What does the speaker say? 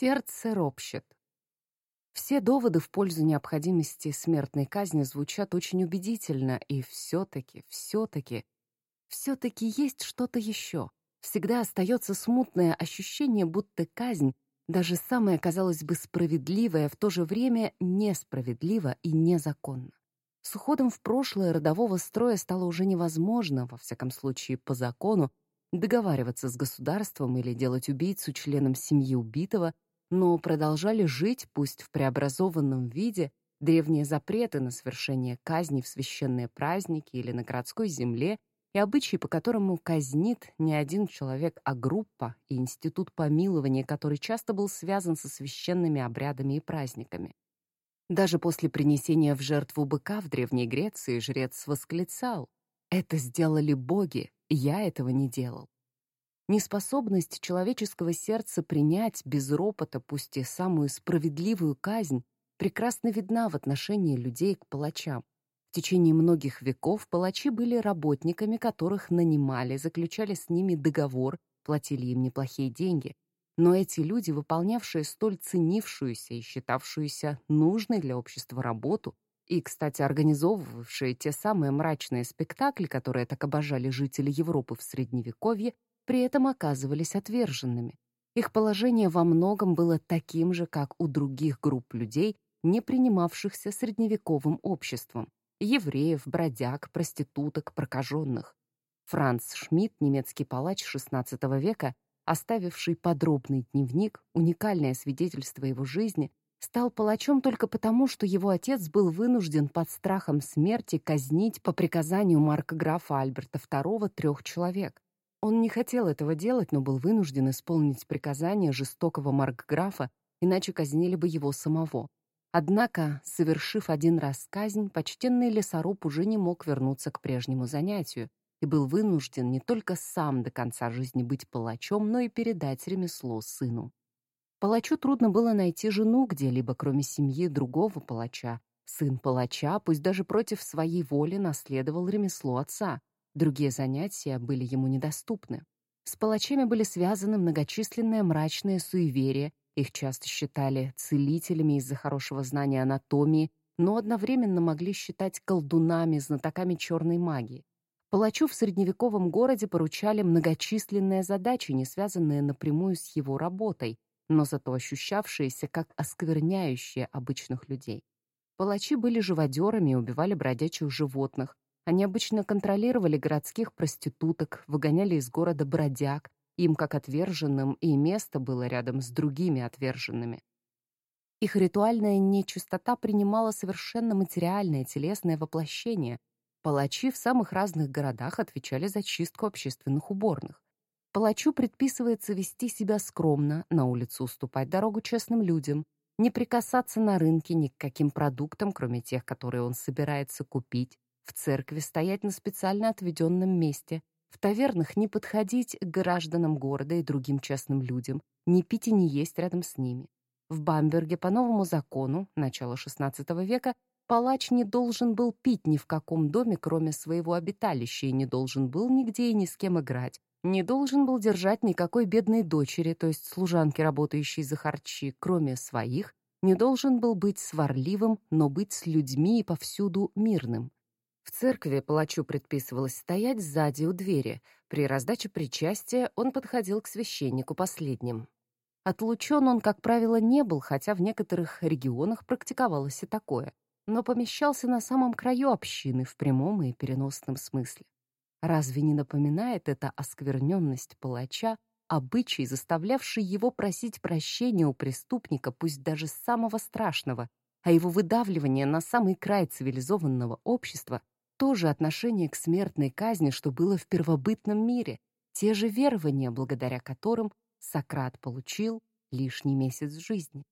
Сердце ропщет. Все доводы в пользу необходимости смертной казни звучат очень убедительно, и все-таки, все-таки, все-таки есть что-то еще. Всегда остается смутное ощущение, будто казнь, даже самая, казалось бы, справедливая, в то же время несправедлива и незаконна. С уходом в прошлое родового строя стало уже невозможно, во всяком случае по закону, договариваться с государством или делать убийцу членом семьи убитого, но продолжали жить, пусть в преобразованном виде, древние запреты на совершение казни в священные праздники или на городской земле и обычаи, по которому казнит не один человек, а группа, и институт помилования, который часто был связан со священными обрядами и праздниками. Даже после принесения в жертву быка в Древней Греции жрец восклицал «Это сделали боги, я этого не делал». Неспособность человеческого сердца принять без ропота, пусть и самую справедливую казнь, прекрасно видна в отношении людей к палачам. В течение многих веков палачи были работниками, которых нанимали, заключали с ними договор, платили им неплохие деньги, но эти люди, выполнявшие столь ценившуюся и считавшуюся нужной для общества работу, и, кстати, организовывавшие те самые мрачные спектакли, которые так обожали жители Европы в Средневековье, при этом оказывались отверженными. Их положение во многом было таким же, как у других групп людей, не принимавшихся средневековым обществом – евреев, бродяг, проституток, прокаженных. Франц Шмидт, немецкий палач XVI века, оставивший подробный дневник, уникальное свидетельство его жизни, стал палачом только потому, что его отец был вынужден под страхом смерти казнить по приказанию марка-графа Альберта II трех человек. Он не хотел этого делать, но был вынужден исполнить приказание жестокого маркграфа, иначе казнили бы его самого. Однако, совершив один раз казнь, почтенный лесоруб уже не мог вернуться к прежнему занятию, и был вынужден не только сам до конца жизни быть палачом, но и передать ремесло сыну. Палачу трудно было найти жену где-либо, кроме семьи другого палача. Сын палача, пусть даже против своей воли, наследовал ремесло отца. Другие занятия были ему недоступны. С палачами были связаны многочисленные мрачные суеверия, их часто считали целителями из-за хорошего знания анатомии, но одновременно могли считать колдунами, знатоками черной магии. Палачу в средневековом городе поручали многочисленные задачи, не связанные напрямую с его работой, но зато ощущавшиеся как оскверняющие обычных людей. Палачи были живодерами и убивали бродячих животных. Они обычно контролировали городских проституток, выгоняли из города бродяг, им как отверженным и место было рядом с другими отверженными. Их ритуальная нечистота принимала совершенно материальное телесное воплощение, Палачи в самых разных городах отвечали за чистку общественных уборных. Палачу предписывается вести себя скромно, на улицу уступать дорогу честным людям, не прикасаться на рынке ни к каким продуктам, кроме тех, которые он собирается купить, в церкви стоять на специально отведенном месте, в тавернах не подходить к гражданам города и другим честным людям, не пить и не есть рядом с ними. В Бамберге по новому закону, начала XVI века, Палач не должен был пить ни в каком доме, кроме своего обиталища, и не должен был нигде и ни с кем играть, не должен был держать никакой бедной дочери, то есть служанки, работающей за харчи, кроме своих, не должен был быть сварливым, но быть с людьми и повсюду мирным. В церкви палачу предписывалось стоять сзади у двери. При раздаче причастия он подходил к священнику последним. Отлучен он, как правило, не был, хотя в некоторых регионах практиковалось и такое но помещался на самом краю общины в прямом и переносном смысле. Разве не напоминает это оскверненность палача, обычай, заставлявший его просить прощения у преступника, пусть даже самого страшного, а его выдавливание на самый край цивилизованного общества тоже отношение к смертной казни, что было в первобытном мире, те же верования, благодаря которым Сократ получил лишний месяц жизни.